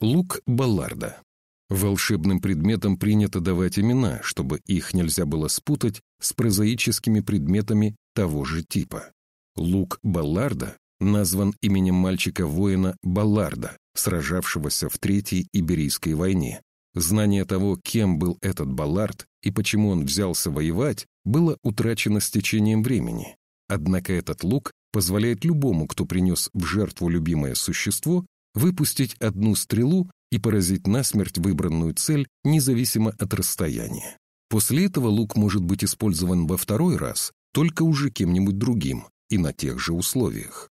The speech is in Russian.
Лук Балларда. Волшебным предметам принято давать имена, чтобы их нельзя было спутать с прозаическими предметами того же типа. Лук Балларда назван именем мальчика-воина Балларда, сражавшегося в Третьей Иберийской войне. Знание того, кем был этот Баллард и почему он взялся воевать, было утрачено с течением времени. Однако этот лук позволяет любому, кто принес в жертву любимое существо, выпустить одну стрелу и поразить насмерть выбранную цель, независимо от расстояния. После этого лук может быть использован во второй раз только уже кем-нибудь другим и на тех же условиях.